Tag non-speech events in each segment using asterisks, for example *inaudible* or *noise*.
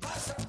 Passa.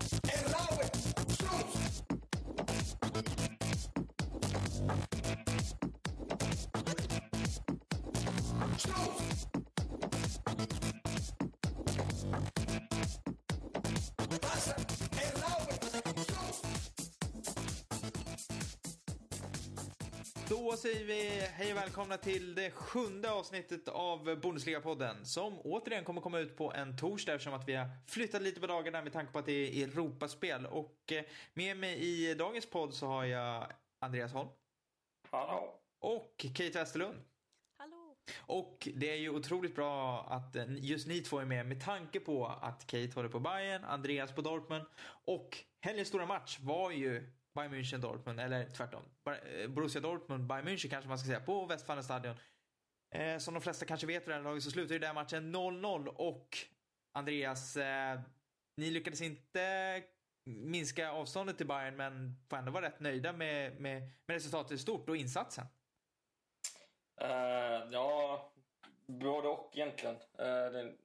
Då säger vi hej och välkomna till det sjunde avsnittet av Bundesliga-podden som återigen kommer komma ut på en torsdag eftersom att vi har flyttat lite på dagarna med tanke på att det är Europaspel. Och eh, med mig i dagens podd så har jag Andreas Holm Hallå. och Kate Westerlund. Hallå! Och det är ju otroligt bra att eh, just ni två är med med tanke på att Kate håller på Bayern, Andreas på Dortmund och helgens stora match var ju Bayern München Dortmund, eller tvärtom. Eh, Borussia Dortmund, Bayern München kanske man ska säga, på Westfalenstadion. Eh, som de flesta kanske vet vid det här laget så slutar ju den matchen 0-0 och Andreas, eh, ni lyckades inte minska avståndet till Bayern men får ändå vara rätt nöjda med, med, med resultatet i stort och insatsen. Uh, ja, både och egentligen. Uh, det,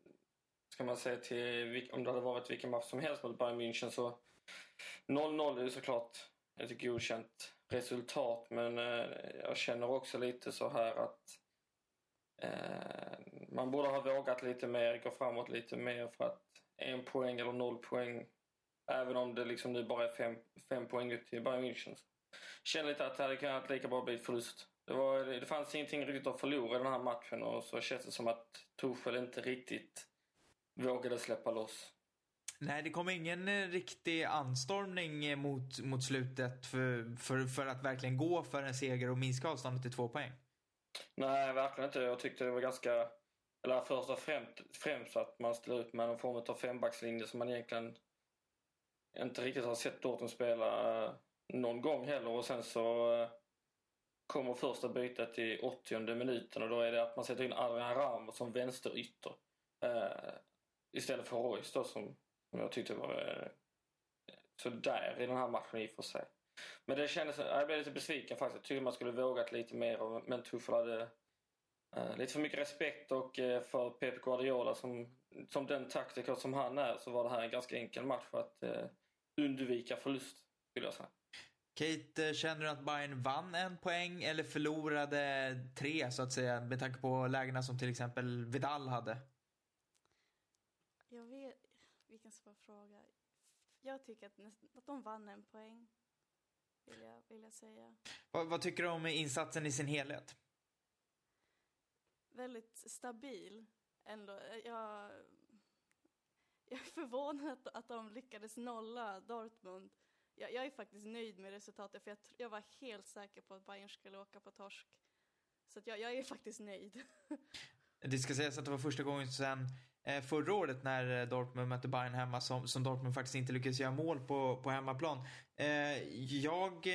ska man säga till om det hade varit vilken match som helst mot Bayern München så 0-0 är ju såklart ett godkänt resultat men eh, jag känner också lite så här att eh, man borde ha vågat lite mer, gå framåt lite mer för att en poäng eller noll poäng även om det liksom nu bara är fem, fem poäng ut till Bayern München känner lite att det hade kunnat lika bra bli förlust. Det, var, det fanns ingenting riktigt att förlora i den här matchen och så känns det som att Torshäll inte riktigt vågade släppa loss. Nej, det kom ingen eh, riktig anstormning eh, mot, mot slutet för, för, för att verkligen gå för en seger och minska avståndet till två poäng. Nej, verkligen inte. Jag tyckte det var ganska... Eller först och främst, främst att man ställer ut med någon form av fembackslinje som man egentligen inte riktigt har sett Dortmund spela eh, någon gång heller. Och sen så kommer första bytet i 80 minuten och då är det att man sätter in Adrian Ramos som vänsterytter. Eh, istället för Royce då som, som jag tyckte var eh, sådär i den här matchen i och för sig. Men det kändes, jag blev lite besviken faktiskt. Jag tyckte man skulle vågat lite mer men Tuchel hade eh, lite för mycket respekt och eh, för Pep Guardiola som, som den taktiker som han är så var det här en ganska enkel match för att eh, undvika förlust skulle jag säga. Kate, känner du att Bayern vann en poäng eller förlorade tre så att säga med tanke på lägena som till exempel Vidal hade? Jag vet... Vilken svår fråga. Jag tycker att, näst, att de vann en poäng. Vill jag, vill jag säga. Vad, vad tycker du om insatsen i sin helhet? Väldigt stabil ändå. Jag, jag är förvånad att, att de lyckades nolla Dortmund. Jag, jag är faktiskt nöjd med resultatet för jag, jag var helt säker på att Bayern skulle åka på torsk. Så jag, jag är faktiskt nöjd. *laughs* Det ska sägas att det var första gången sedan eh, Eh, förra året när eh, Dortmund mötte Bayern hemma som, som Dortmund faktiskt inte lyckades göra mål på, på hemmaplan. Eh, jag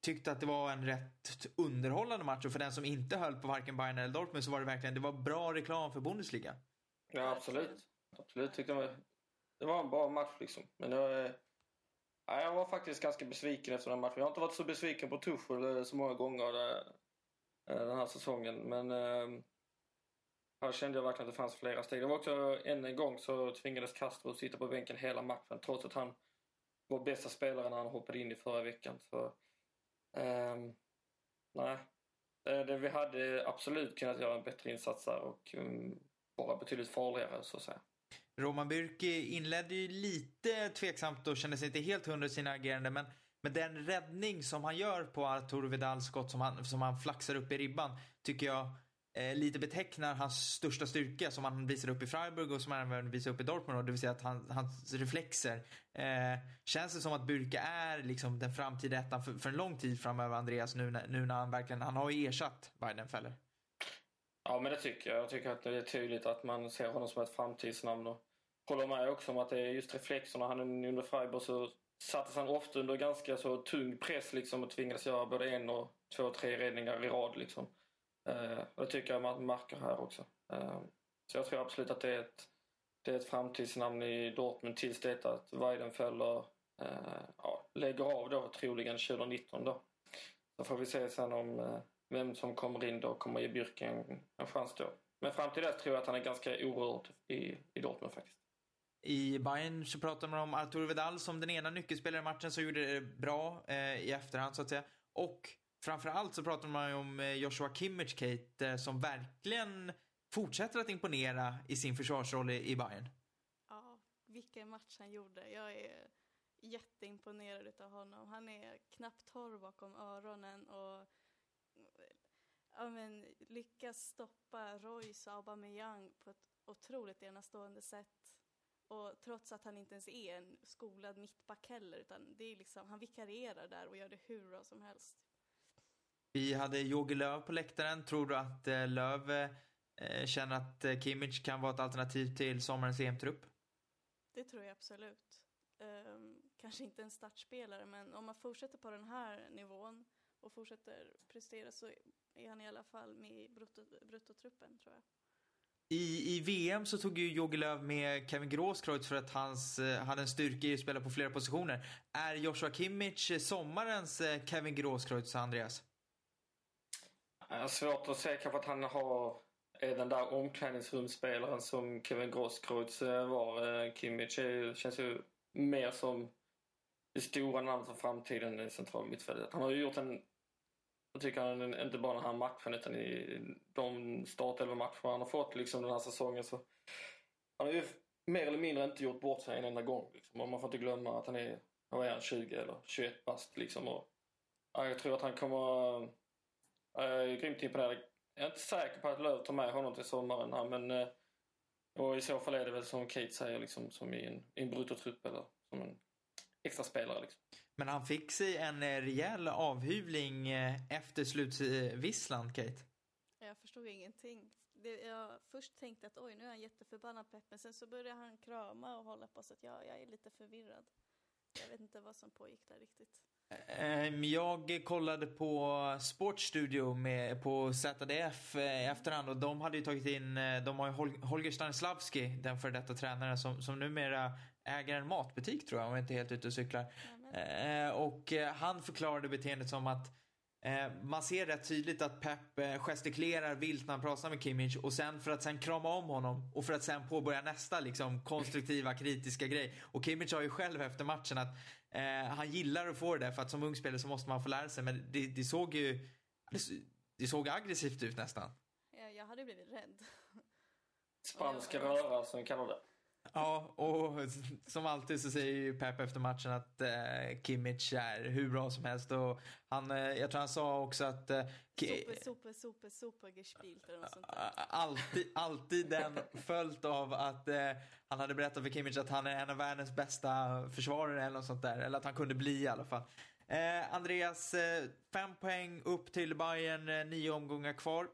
tyckte att det var en rätt underhållande match och för den som inte höll på varken Bayern eller Dortmund så var det verkligen det var bra reklam för Bundesliga. Ja, absolut. Absolut tyckte jag. Det var en bra match liksom. Men det var, ja, jag var faktiskt ganska besviken efter den matchen. Jag har inte varit så besviken på Tuchel så många gånger den här säsongen. Men här kände jag verkligen att det fanns flera steg. Det var också än en gång så tvingades Castro sitta på bänken hela matchen trots att han var bästa spelaren när han hoppade in i förra veckan. Så, um, nej. Det, Det, vi hade absolut kunnat göra en bättre insats där och um, vara betydligt farligare så att säga. Roman Bürki inledde ju lite tveksamt och kände sig inte helt hundra i sina agerande men med den räddning som han gör på Arturo Vidals skott som han, som han flaxar upp i ribban tycker jag eh, lite betecknar hans största styrka som han visar upp i Freiburg och som han även visar upp i Dortmund. Och det vill säga att han, hans reflexer. Eh, känns det som att Bürki är liksom den framtida ettan för, för en lång tid framöver, Andreas, nu, när- nu när han verkligen, han har ju ersatt Weidenfeller. Ja, men det tycker jag. Jag tycker att det är tydligt att man ser honom som ett framtidsnamn. Och håller med också om att det är just reflexerna. Han under Freiburg så sattes han ofta under ganska så tung press liksom och tvingades göra både en och två, tre räddningar i rad liksom. Eh, och det tycker jag man märker här också. Eh, så jag tror absolut att det är ett, det är ett framtidsnamn i Dortmund tills det att Weidenfeller eh, ja, lägger av då troligen 2019 då. Så får vi se sen om eh, vem som kommer in då och kommer ge Bürki en, en chans då. Men fram till dess tror jag att han är ganska orörd i, i Dortmund faktiskt. I Bayern så pratar man om Arturo Vidal som den ena nyckelspelaren i matchen som gjorde det bra eh, i efterhand så att säga. Och framförallt så pratar man ju om eh, Joshua Kimmich, Kate, eh, som verkligen fortsätter att imponera i sin försvarsroll i, i Bayern. Ja, vilken match han gjorde. Jag är jätteimponerad av honom. Han är knappt torr bakom öronen och ja, men, lyckas stoppa Royce och Aubameyang på ett otroligt enastående sätt. Och trots att han inte ens är en skolad mittback heller, utan det är liksom, han vikarierar där och gör det hur bra som helst. Vi hade Jogi Löw på läktaren. Tror du att eh, Löw eh, känner att eh, Kimmich kan vara ett alternativ till sommarens EM-trupp? Det tror jag absolut. Um, kanske inte en startspelare, men om man fortsätter på den här nivån och fortsätter prestera så är han i alla fall med i brutto, bruttotruppen, tror jag. I, I VM så tog ju Jogi Löw med Kevin Grosskreutz för att hans eh, hade en styrka i att spela på flera positioner. Är Joshua Kimmich sommarens Kevin Grosskreutz, Andreas? Jag har svårt att säga kanske att han har, är den där omklädningsrumsspelaren som Kevin Grosskreutz var. Eh, Kimmich är, känns ju mer som det stora namnet för framtiden i central mittfältet. Han har ju gjort en, jag tycker han, inte bara den här matchen utan i de startelva-matcher han har fått liksom den här säsongen så han har ju mer eller mindre inte gjort bort sig en enda gång. Liksom. Och man får inte glömma att han är, vad är han, 20 eller 21 bast liksom. Och, ja, jag tror att han kommer jag är grymt imponerad. Jag är inte säker på att Löv tar med honom till sommaren här, men eh, och i så fall är det väl som Kate säger, liksom, som i en, i en bruttotrupp eller som en extra spelare. Liksom. Men han fick sig en eh, rejäl avhyvling eh, efter slutvisslan, Kate. Jag förstod ingenting. Det, jag först tänkte att oj, nu är han jätteförbannad pepp, men sen så började han krama och hålla på så att jag, jag är lite förvirrad. Jag vet inte vad som pågick där riktigt. Ehm, Jag kollade på Sportstudio med, på ZDF eh, i efterhand och de hade ju tagit in, eh, de har ju Hol- Holger Stanislavski, den före detta tränaren som, som numera äger en matbutik tror jag, om jag inte är helt ute och cyklar. Eh, och eh, han förklarade beteendet som att eh, man ser rätt tydligt att Pep eh, gestikulerar vilt när han pratar med Kimmich och sen för att sen krama om honom och för att sen påbörja nästa liksom konstruktiva kritiska grej. Och Kimmich har ju själv efter matchen att eh, han gillar att få det där för att som ung spelare så måste man få lära sig men det, det såg ju det, s- det såg aggressivt ut nästan. jag, jag hade blivit rädd. Spanska röra som vi kallar det. Ja, och som alltid så säger ju Pep efter matchen att eh, Kimmich är hur bra som helst och han, eh, jag tror han sa också att eh, Super, super, super, super gespielt eller något sånt där. Ä- Alltid, alltid den följt av att eh, han hade berättat för Kimmich att han är en av världens bästa försvarare eller något sånt där. Eller att han kunde bli i alla fall. Eh, Andreas, eh, fem poäng upp till Bayern, eh, nio omgångar kvar.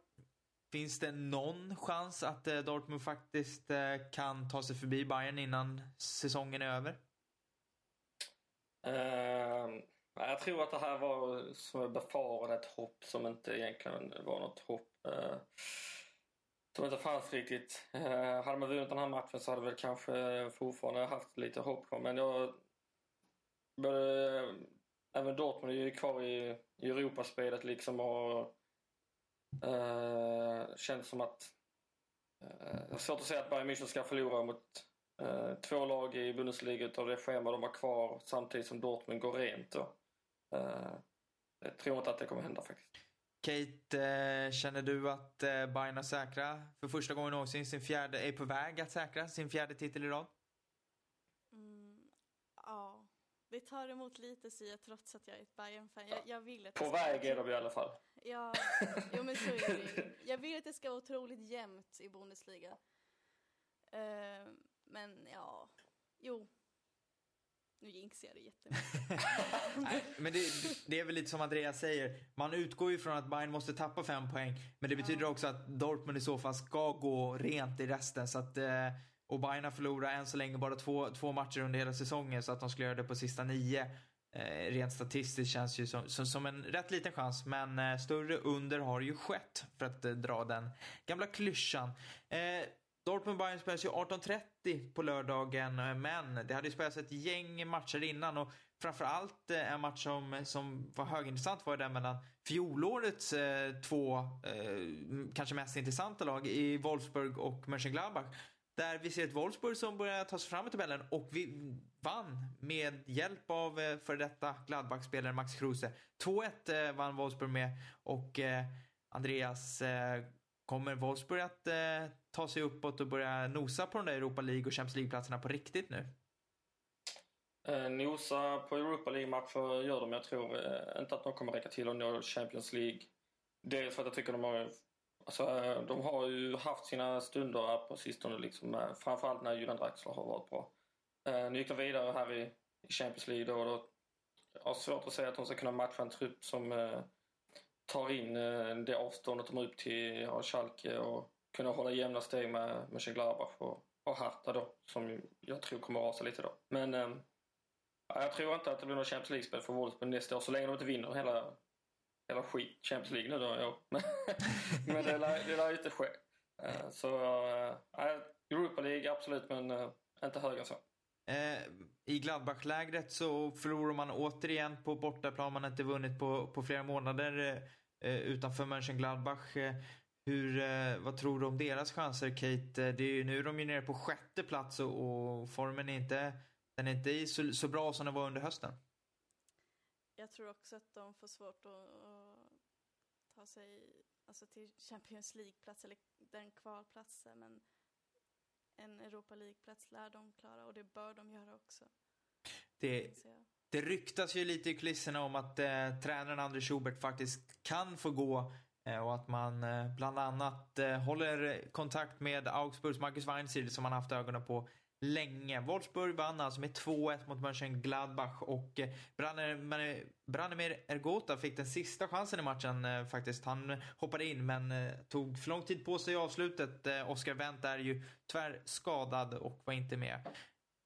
Finns det någon chans att eh, Dortmund faktiskt eh, kan ta sig förbi Bayern innan säsongen är över? Uh, jag tror att det här var, som jag befarade, ett hopp som inte egentligen var något hopp. Uh, som inte fanns riktigt. Uh, hade man vunnit den här matchen så hade väl kanske fortfarande haft lite hopp kvar. Men jag... Både, även Dortmund är ju kvar i, i Europaspelet liksom och eh, känns som att eh, jag har svårt att säga att Bayern München ska förlora mot eh, två lag i Bundesliga utav det schema de har kvar samtidigt som Dortmund går rent. Då. Eh, jag tror inte att det kommer hända faktiskt. Kate, eh, känner du att eh, Bayern är säkra för första gången någonsin sin fjärde, är på väg att säkra sin fjärde titel i rad? Mm, ja, det tar emot lite säger jag trots att jag är ett Bayern-fan. Jag, jag vill att det På väg är de i alla fall. Ja, jo men så är det ju. Jag vill att det ska vara otroligt jämnt i Bundesliga. Eh, men ja, jo. Nu jinxar jag det jättemycket. *laughs* Nej, men det, det är väl lite som Andreas säger. Man utgår ju från att Bayern måste tappa fem poäng. Men det betyder Ja. också att Dortmund i så fall ska gå rent i resten. Så att, eh, och Bayern har förlorat än så länge bara två, två matcher under hela säsongen. Så att de skulle göra det på sista nio. Eh, rent statistiskt känns ju som, som, som en rätt liten chans. Men eh, större under har ju skett. För att eh, dra den gamla klyschan. Eh, Dortmund-Bayern spelas ju 18.30 på lördagen, eh, men det hade ju spelats ett gäng matcher innan och framförallt eh, en match som, som var högintressant var ju den mellan fjolårets eh, två, eh, kanske mest intressanta lag i Wolfsburg och Mönchengladbach. Där vi ser ett Wolfsburg som börjar ta sig fram i tabellen och vi vann med hjälp av eh, före för detta Gladbach-spelare Max Kruse. 2-1 eh, vann Wolfsburg med och eh, Andreas, kommer Wolfsburg att ta sig uppåt och börja nosa på de där Europa League och Champions League-platserna på riktigt nu? Eh, nosa på Europa League-matcher gör de. Jag tror eh, inte att de kommer räcka till att nå Champions League. Dels för att jag tycker de har Alltså, eh, de har ju haft sina stunder här på sistone, liksom, eh, framförallt när Julian Draxler har varit bra. Eh, nu gick de vidare här i, Champions League då, och då. Jag har svårt att säga att de ska kunna matcha en trupp som tar in det avståndet de har upp till ja, Schalke och kunna hålla jämna steg med Mönchengladbach och, och Hertha då, som jag tror kommer rasa lite då. Men jag tror inte att det blir något Champions League-spel för Wolfsburg nästa år, så länge de inte vinner hela Jävla skit, Champions League nu då, ja. *laughs* men *laughs* det lär, det lär inte ske. Uh, så uh, Europa League absolut, men uh, inte högre så. I Gladbach-lägret så förlorar man återigen på bortaplan. Man har inte vunnit på, på flera månader utanför Mönchengladbach. Hur, vad tror du om deras chanser, Kate? Det är ju, nu är de ju nere på sjätte plats och, och formen är inte, den är inte så, så bra som den var under hösten. Jag tror också att de får svårt att, att ta sig alltså till Champions League-plats eller den kvalplatsen. Men en Europa League-plats lär de klara och det bör de göra också. Det, det ryktas ju lite i kulisserna om att eh, tränaren André Schubert faktiskt kan få gå eh, och att man eh, bland annat eh, håller kontakt med Augsburgs Marcus Weinziel som man haft ögonen på länge. Wolfsburg vann alltså med 2-1 mot Mönchengladbach och eh, Branimir Ergota fick den sista chansen i matchen eh, faktiskt. Han hoppade in men eh, tog för lång tid på sig i avslutet. Oscar Wendt är ju tyvärr skadad och var inte med.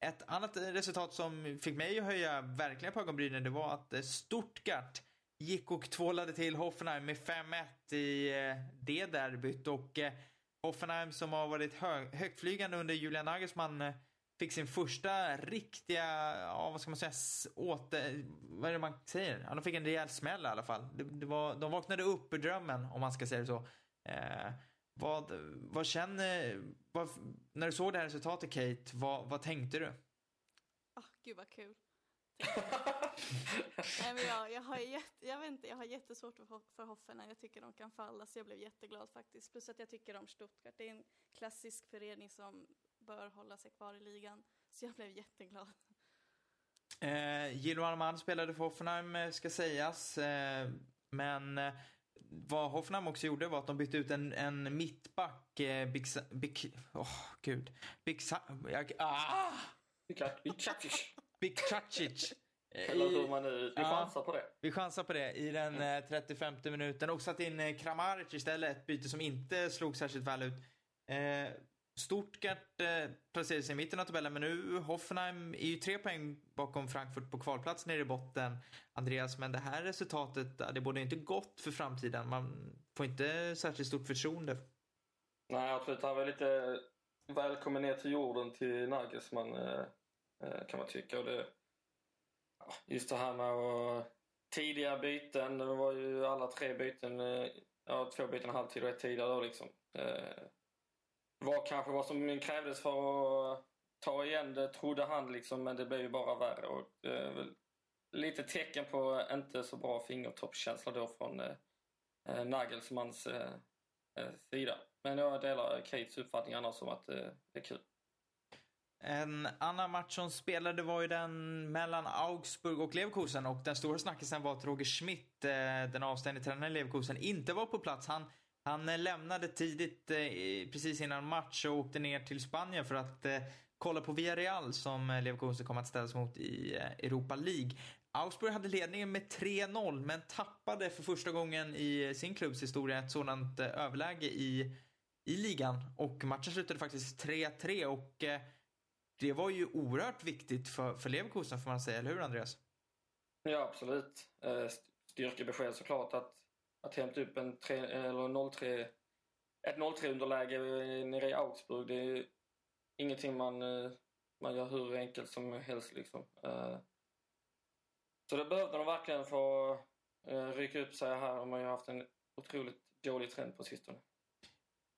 Ett annat resultat som fick mig att höja verkligen på ögonbrynen det var att Stuttgart gick och tvålade till Hoffenheim med 5-1 i det derbyt och Hoffenheim som har varit hö högtflygande under Julian Nagelsmann eh, fick sin första riktiga, ja vad ska man säga, åter, vad är det man säger? Ja, de fick en rejäl smäll i alla fall. Det, det var, de vaknade upp ur drömmen om man ska säga det så. Eh, vad, vad känner, vad, när du såg det här resultatet Kate, vad, vad tänkte du? Oh, gud vad kul. *laughs* Nej, men jag, jag, har jätte, jag, vet inte, jag har jättesvårt för, för Hoffenheim. Jag tycker de kan falla, så jag blev jätteglad faktiskt. Plus att jag tycker om Stuttgart. Det är en klassisk förening som bör hålla sig kvar i ligan. Så jag blev jätteglad. Eh, Gillo Armand spelade för Hoffenheim, ska sägas. Eh, men eh, vad Hoffenheim också gjorde var att de bytte ut en, en mittback. Eh, Big... Big... Oh, gud. Big... Jag, ah! Big Cacic. *laughs* Eller hur man nu, vi chansar på det. Vi chansar på det i den mm. 35 minuten. Och satt in eh, Kramaric istället, ett byte som inte slog särskilt väl ut. Eh, Stuttgart eh, placerade sig i mitten av tabellen, men nu Hoffenheim är ju tre poäng bakom Frankfurt på kvalplats nere i botten. Andreas, men det här resultatet, det borde inte gott för framtiden. Man får inte särskilt stort förtroende. Nej, absolut. Han var lite välkommen ner till jorden till Nagelsmann, eh, eh, Eh, kan man tycka. Och det, just det här med att tidiga byten, det var ju alla tre byten, eh, ja två byten halvtid och ett tidigare då liksom. Eh, var kanske vad som krävdes för att ta igen det, trodde han liksom, men det blev ju bara värre. Och, eh, lite tecken på inte så bra fingertoppskänsla då från eh, eh Nagelsmans eh, sida. Men jag delar Kates uppfattning annars om att eh, det är kul. En annan match som spelade var ju den mellan Augsburg och Leverkusen och den stora snackisen var att Roger Schmidt, eh, den avstängde tränaren i Leverkusen, inte var på plats. Han, han eh, lämnade tidigt, eh, precis innan match och åkte ner till Spanien för att kolla på Villarreal som Leverkusen kommer att ställas mot i Europa League. Augsburg hade ledningen med 3-0 men tappade för första gången i sin klubbs historia ett sådant överläge i, i ligan. Och matchen slutade faktiskt 3-3 och det var ju oerhört viktigt för, för Leverkusen får man säga, eller hur Andreas? Ja, absolut. Eh, styrkebesked såklart att, att hämta upp en 3, eller 03, ett 0-3 underläge nere i Augsburg. Det är ingenting man, eh, man gör hur enkelt som helst liksom. Eh, så det behövde de verkligen få rycka upp sig här. De har ju haft en otroligt dålig trend på sistone.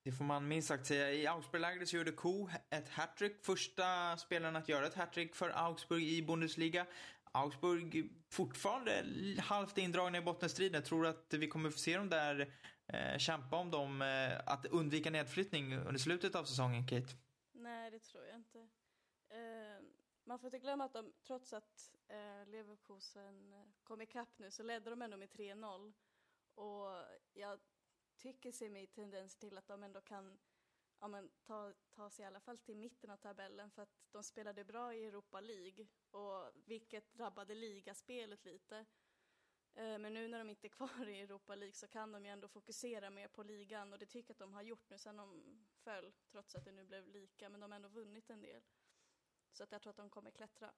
Det får man minst sagt säga. I Augsburg-lägret så gjorde Ko ett hattrick. Första spelaren att göra ett hattrick för Augsburg i Bundesliga. Augsburg fortfarande halvt indragna i bottenstriden. Tror du att vi kommer få se dem där eh, kämpa om dem, eh, att undvika nedflyttning under slutet av säsongen, Kate? Nej, det tror jag inte. Eh, man får inte glömma att de, trots att eh, Leverkusen eh, kom ikapp nu, så ledde de ändå med 3-0. Och jag tycker sig mig tendens till att de ändå kan ja, men, ta, ta sig i alla fall till mitten av tabellen för att de spelade bra i Europa League och vilket drabbade ligaspelet lite. Eh, men nu när de inte är kvar i Europa League så kan de ju ändå fokusera mer på ligan och det tycker jag att de har gjort nu sen de föll, trots att det nu blev lika, men de har ändå vunnit en del. Så att jag tror att de kommer klättra.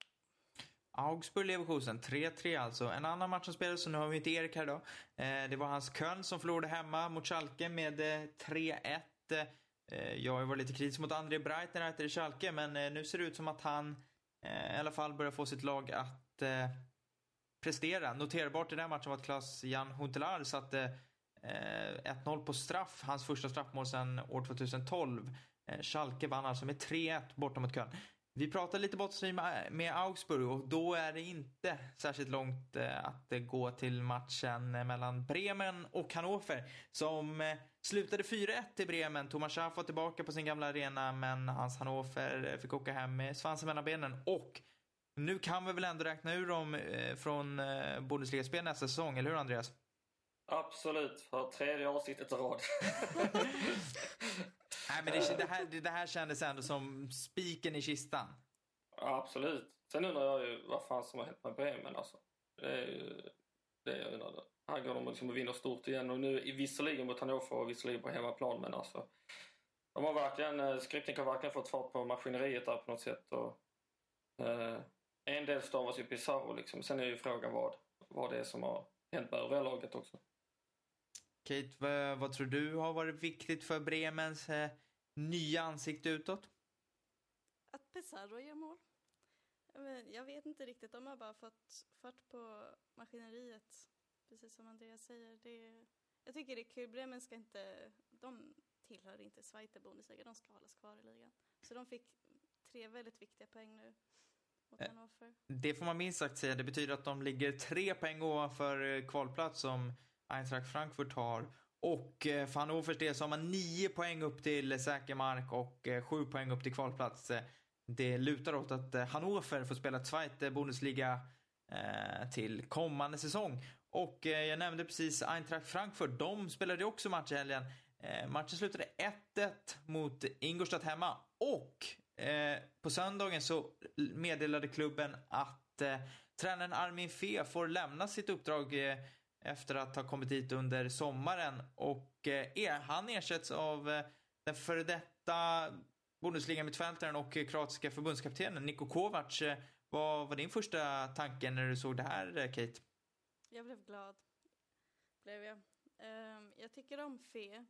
Augsburg-Leverkusen, 3-3 alltså. En annan match som spelades, så nu har vi inte Erik här då. Eh, det var hans Köln som förlorade hemma mot Schalke med eh, 3-1. Eh, jag har ju varit lite kritisk mot André Breitner här i Schalke, men eh, nu ser det ut som att han eh, i alla fall börjar få sitt lag att eh, prestera. Noterbart i den här matchen var att Klas-Jan Huntelaar satte eh, 1-0 på straff, hans första straffmål sedan år 2012. Eh, Schalke vann alltså med 3-1 borta mot Köln. Vi pratade lite bottenstrid med, med Augsburg och då är det inte särskilt långt eh, att eh, gå till matchen eh, mellan Bremen och Hannover som eh, slutade 4-1 till Bremen. Thomas Schaff var tillbaka på sin gamla arena men hans Hannover eh, fick åka hem med svansen mellan benen och nu kan vi väl ändå räkna ur dem eh, från eh, Bundesliga-spel nästa säsong, eller hur Andreas? Absolut, för tredje avsnittet i rad. *laughs* *laughs* Nej men det, det, här, det, det här kändes ändå som spiken i kistan. Ja, absolut. Sen undrar jag ju vad fan som har hänt med Bremen alltså. Det är ju det jag undrar. Här går de liksom och vinner stort igen och nu visserligen mot Hannover och visserligen på hemmaplan men alltså. De har verkligen, eh, Skripnik har verkligen fått fart på maskineriet där på något sätt och eh, en del stavas ju Pizarro liksom. Sen är ju frågan vad, vad det är som har hänt med övriga laget också. Kate, vad, vad tror du har varit viktigt för Bremens eh, nya ansikte utåt? Att Pizarro gör mål. Jag vet, inte riktigt, de har bara fått fart på maskineriet. Precis som Andreas säger. Det, jag tycker det är kul, Bremen ska inte, de tillhör inte Zweite Bundesliga, de ska hållas kvar i ligan. Så de fick tre väldigt viktiga poäng nu Eh. Det får man minst sagt säga. Det betyder att de ligger tre poäng ovanför eh, kvalplats som Eintracht Frankfurt har. Och eh, för Hannovers del så har man nio poäng upp till eh, säker mark och eh, sju poäng upp till kvalplats. Eh, det lutar åt att Hannover får spela Zweite Bundesliga till kommande säsong. Och jag nämnde precis Eintracht Frankfurt. De spelade ju också match i helgen. Matchen slutade 1-1 mot Ingolstadt hemma. Och på söndagen så meddelade klubben att tränaren Armin Fee får lämna sitt uppdrag efter att ha kommit hit under sommaren. Och eh, han ersätts av eh, den före detta Bundesliga-mittfältaren och eh, kroatiska förbundskaptenen Niko Kovac. Eh, vad var din första tanke när du såg det här, eh, Kate? Jag blev glad. Blev jag. Ehm, jag tycker om Fe.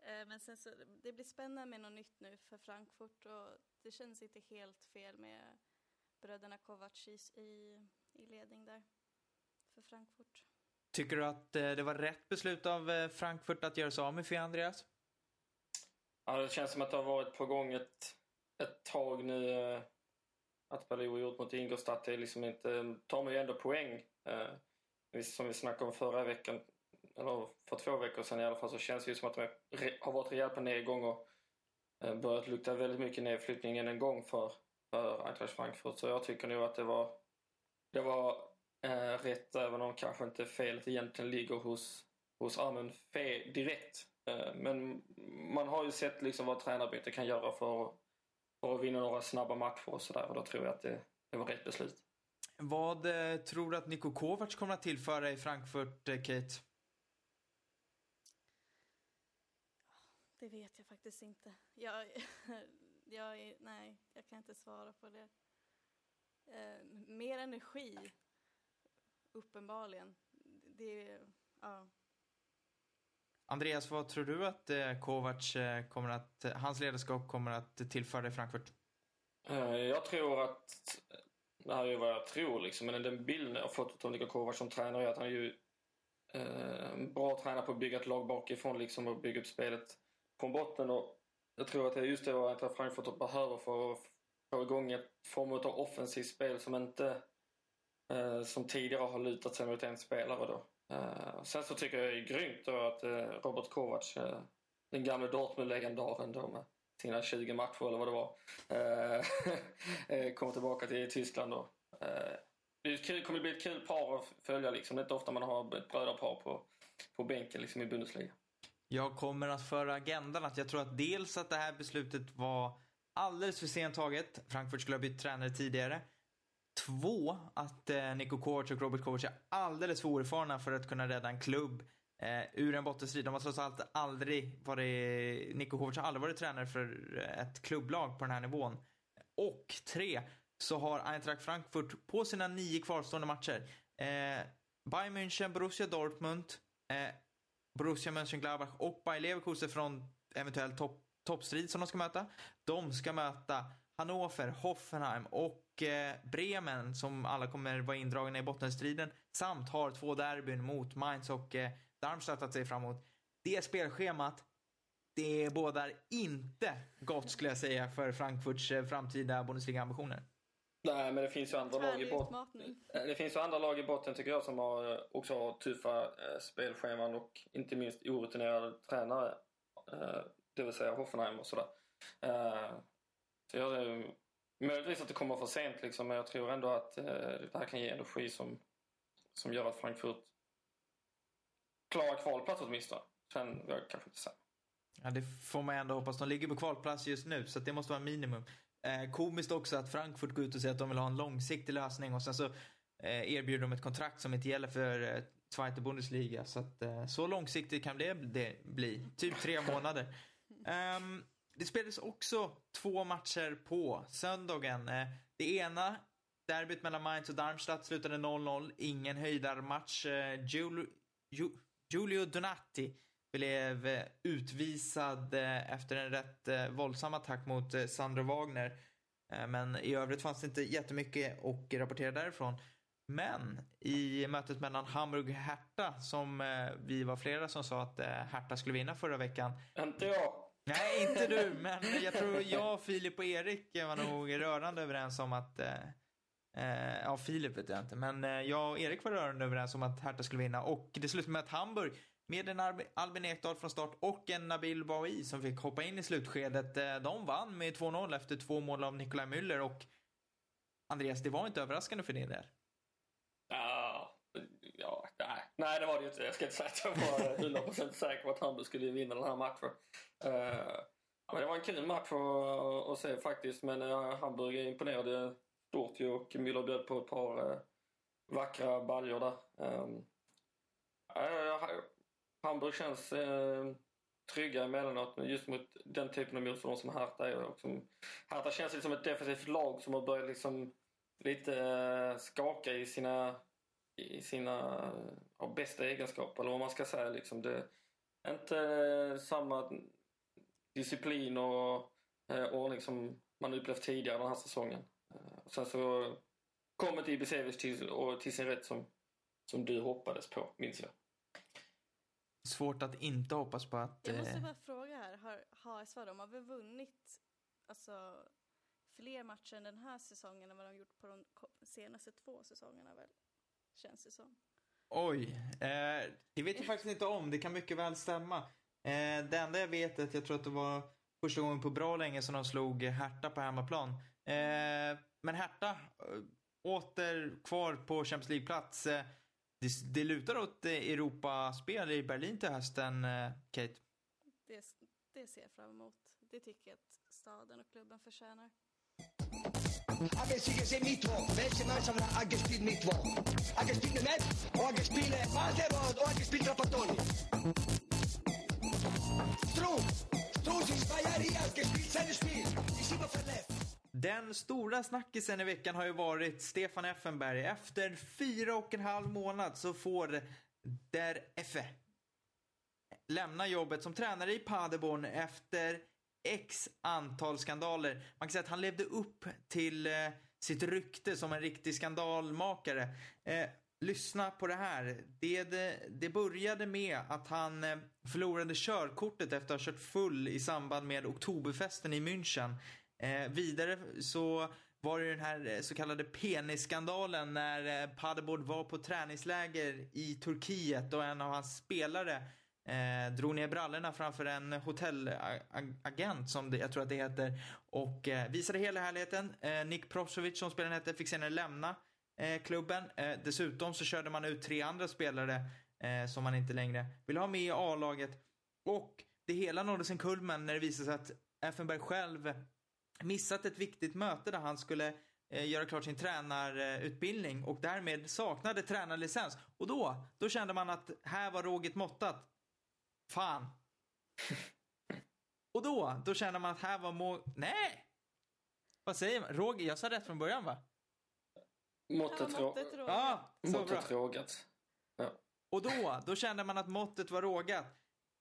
Ehm, men sen så, det blir spännande med något nytt nu för Frankfurt och det känns inte helt fel med bröderna Kovac i, i ledning där för Frankfurt. Tycker du att eh, det var rätt beslut av eh, Frankfurt att göra sig av med Fia Andreas? Ja, det känns som att det har varit på gång ett, ett tag nu. Eh, att Baloo gjort mot Ingolstadt det är liksom inte, tar man ju ändå poäng. Som vi snackade om förra veckan, eller för två veckor sedan i alla fall, så känns det ju som att de har varit rejält på nedgång och börjat lukta väldigt mycket nedflyttning än en gång för, för Eintracht Frankfurt. Så jag tycker nog att det var, det var eh, rätt, även om kanske inte felet egentligen ligger hos, hos Armen Fe direkt. Eh, Men man har ju sett liksom vad tränarbyte kan göra för, att- för att vinna några snabba matcher och sådär. Och då tror jag att det, det var rätt beslut. Vad eh, tror du att Niko Kovac kommer att tillföra i Frankfurt, eh, Kate? Det vet jag faktiskt inte. Jag, *laughs* jag, är- nej, jag kan inte svara på det. Eh, mer energi, uppenbarligen. Det, ja. Andreas, vad tror du att eh, Kovac eh, kommer att, eh, hans ledarskap kommer att tillföra i Frankfurt? Jag tror att, det här är ju vad jag tror liksom, men den bilden jag har fått av Niko Kovac som tränare är att han är ju en bra tränare på att bygga ett lag bakifrån liksom och bygga upp spelet från botten och jag tror att det är just det att Frankfurt behöver för att få igång ett form av offensivt spel som inte Eh, som tidigare har lutat sig mot en spelare då. Eh, sen så tycker jag det är grymt då att eh, Robert Kovac, den gamle Dortmund-legendaren då med sina 20 matcher eller vad det var, *laughs* kommer tillbaka till Tyskland då. Det kommer bli ett kul par att följa liksom. Det är inte ofta man har ett brödrapar på, på bänken liksom i Bundesliga. Jag kommer att föra agendan att jag tror att dels att det här beslutet var alldeles för sent taget. Frankfurt skulle ha bytt tränare tidigare. Två, att eh, Niko Kovac och Robert Kovac är alldeles för oerfarna för att kunna rädda en klubb eh, ur en bottenstrid. De har trots allt aldrig varit, Nico Kovac har aldrig varit tränare för ett klubblag på den här nivån. Och tre, så har Eintracht Frankfurt på sina nio kvarstående matcher eh, Bayern München, Borussia Dortmund, eh, Borussia Mönchengladbach och Bayer Leverkusen från eventuell topp toppstrid som de ska möta. De ska möta Hannover, Hoffenheim och eh, Bremen som alla kommer vara indragna i bottenstriden samt har två derbyn mot Mainz och eh, Darmstadt att se fram emot. Det spelschemat, det bådar inte gott skulle jag säga för Frankfurts eh, framtida Bundesliga-ambitioner. Nej, men det finns ju andra lag i botten. Det finns ju andra lag i botten tycker jag som har, också har tuffa eh, spelscheman och inte minst orutinerade tränare. Eh, det vill säga Hoffenheim och sådär. Eh, så jag, eh, möjligtvis att det kommer för sent liksom, men jag tror ändå att eh, det här kan ge energi som, som gör att Frankfurt klarar kvalplats åtminstone. Sen vill jag kanske inte säga. Ja, det får man ändå hoppas. De ligger på kvalplats just nu, så det måste vara minimum. Eh, komiskt också att Frankfurt går ut och säger att de vill ha en långsiktig lösning och sen så eh, erbjuder de ett kontrakt som inte gäller för eh, Zweite Bundesliga. Så att eh, så långsiktigt kan det, bli. Typ tre *laughs* månader. Ehm, det spelades också två matcher på söndagen. Eh, det ena, derbyt mellan Mainz och Darmstadt, slutade 0-0. Ingen höjdarmatch. Eh, Giulio, Giulio Donati blev eh, utvisad efter en rätt våldsam attack mot Sandro Wagner. Men i övrigt fanns det inte jättemycket att rapportera därifrån. Men i mötet mellan Hamburg och Hertha, som vi var flera som sa att Hertha skulle vinna förra veckan. Inte jag! Nej, inte du, men jag tror jag, Filip och Erik var nog rörande överens om att eh, eh ja, Filip vet jag inte, men eh, jag och Erik var rörande överens om att Hertha skulle vinna och det slutade med att Hamburg med en Albin Ekdal från start och en Nabil Bahoui som fick hoppa in i slutskedet. Eh, de vann med 2-0 efter två mål av Nikolaj Müller och Andreas, det var inte överraskande för din del. Ja, nej. nej, det var det ju inte. Jag ska inte säga att jag var 100% säker på att Hamburg skulle vinna den här matchen. Uh, men det var en kul match att, att se faktiskt, men uh, Hamburg imponerade stort ju och Müller bjöd på ett par uh, vackra baljor där. Um, uh, Hamburg känns uh, trygga emellanåt just mot den typen av motståndare som Hertha är. Och som, Hertha känns lite som ett defensivt lag som har börjat liksom lite skaka i sina, i sina ja, bästa egenskaper, eller vad man ska säga. Liksom. Det är inte samma disciplin och eh, ordning som man upplevt tidigare den här säsongen. Eh, sen så kommer Ibisevic till, och till sin rätt som, som du hoppades på, minns jag. Svårt att inte hoppas på att... Jag måste eh, bara fråga här, har har väl vunnit alltså, fler matcher den här säsongen än vad de gjort på de senaste två säsongerna väl? Känns det som. Oj, eh, det vet jag faktiskt inte om. Det kan mycket väl stämma. Eh, det enda jag vet är att jag tror att det var första gången på bra länge som de slog Hertha på hemmaplan. Eh, men Hertha, eh, åter kvar på Champions League-plats. Eh, det, det lutar åt Europaspel i Berlin till hösten, eh, Kate. Det, det ser jag fram emot. Det tycker jag att staden och klubben förtjänar. Habe sie gesehen Mittwoch. Welche Mannschaft hat gespielt Mittwoch? Hat gespielt Net? Oder hat gespielt Waldeborg? Oder hat gespielt Trapattoni? Strunk! Strunk ist zwei Jahre hier, hat Spiel. Ist immer verletzt. Den stora snackisen i veckan har ju varit Stefan Effenberg. Efter fyra och en halv månad så får Der Effe lämna jobbet som tränare i Paderborn efter x antal skandaler. Man kan säga att han levde upp till eh, sitt rykte som en riktig skandalmakare. Eh, lyssna på det här. Det, det, det började med att han eh, förlorade körkortet efter att ha kört full i samband med oktoberfesten i München. Eh, vidare så var det den här eh, så kallade penisskandalen när eh, Paderborn var på träningsläger i Turkiet och en av hans spelare eh, drog ner brallorna framför en hotellagent som det, jag tror att det heter och eh, visade hela härligheten. Eh, Nick Prosovic som spelaren hette fick senare lämna eh, klubben. Eh, dessutom så körde man ut tre andra spelare eh, som man inte längre ville ha med i A-laget och det hela nådde sin kulmen när det visade sig att Effenberg själv missat ett viktigt möte där han skulle eh, göra klart sin tränarutbildning och därmed saknade tränarlicens. Och då, då kände man att här var råget måttat. Fan. och då, då kände man att här var må... Nej! Vad säger man? Roger, jag sa rätt från början va? Måttet, rågat. Ja, måttet rågat. Ja. Och då, då kände man att måttet var rågat.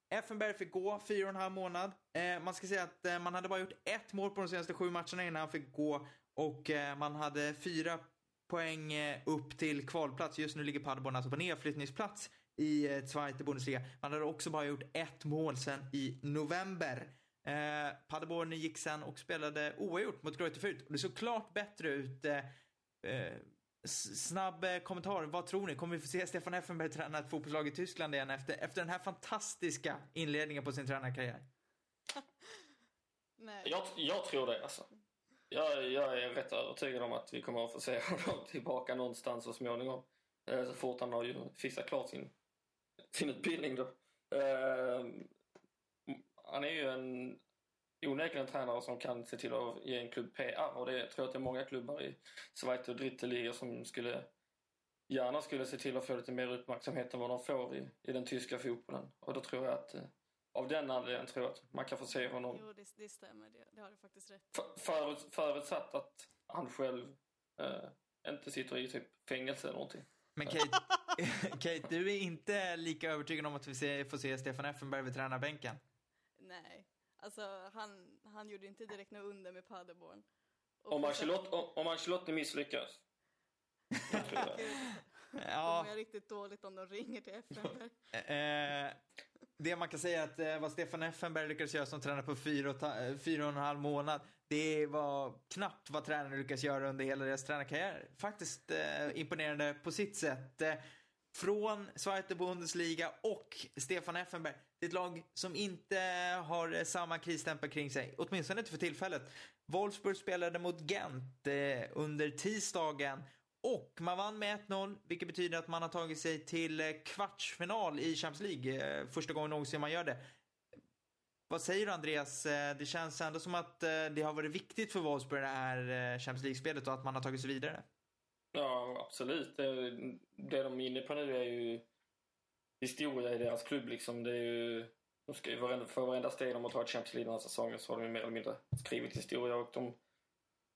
Effenberg fick gå fyra och en halv månad. Eh, man ska säga att eh, man hade bara gjort ett mål på de senaste sju matcherna innan han fick gå och eh, man hade fyra poäng eh, upp till kvalplats. Just nu ligger Paderborn alltså på nedflyttningsplats i eh, Zweite Bundesliga. Man hade också bara gjort ett mål sen i november. Eh, Paderborn gick sen och spelade oavgjort mot Greuther Fürth det såg klart bättre ut. Eh, eh, snabb eh, kommentar. Vad tror ni? Kommer vi få se Stefan Effenberg träna ett fotbollslag i Tyskland igen efter, efter den här fantastiska inledningen på sin tränarkarriär? *laughs* Nej. Jag, jag tror det alltså. Jag, jag är rätt övertygad om att vi kommer att få se honom tillbaka någonstans så småningom. Så fort han har ju fixat klart sin, sin utbildning då. Eh, Han är ju en onekligen en tränare som kan se till att ge en klubb PR och det tror jag att det är många klubbar i Zweite och Dritte Liga som skulle gärna skulle se till att få lite mer uppmärksamhet än vad de får i, i den tyska fotbollen. Och då tror jag att eh, av den anledningen tror jag att man kan få se honom Jo, det, det stämmer. Det, det har du faktiskt rätt För- Förut, förutsatt att han själv eh, inte sitter i typ fängelse eller någonting. Men Kate, *laughs* Kate, du är inte lika övertygad om att vi får se Stefan Effenberg vid tränarbänken? Nej. Alltså, han, han gjorde inte direkt något under med Paderborn. Och Om Ancelotti, om, om Ancelotti misslyckas. Ja, mår jag riktigt dåligt om de ringer till Effenberg. *laughs* eh, det man kan säga är att eh, vad Stefan Effenberg lyckades göra som tränare på fyra och, ta, eh, fyra och en halv månad, det var knappt vad tränaren lyckas göra under hela deras tränarkarriär. Faktiskt eh, imponerande på sitt sätt. Eh, från Zweite Bundesliga och Stefan Effenberg. Det är ett lag som inte har eh, samma krisstämpel kring sig. Åtminstone inte för tillfället. Wolfsburg spelade mot Gent eh, under tisdagen och man vann med 1-0, vilket betyder att man har tagit sig till eh, kvartsfinal i Champions League. Eh, första gången någonsin man gör det. Vad säger du Andreas? Eh, det känns ändå som att eh, det har varit viktigt för Wolfsburg det här eh, Champions League-spelet och att man har tagit sig vidare. Ja, absolut. Det, det de är inne på nu är ju historia i deras klubb. Liksom. Det är ju, de ska ju varenda, för varenda steg de har tagit Champions League den här säsongen så har de ju mer eller mindre skrivit historia. Och de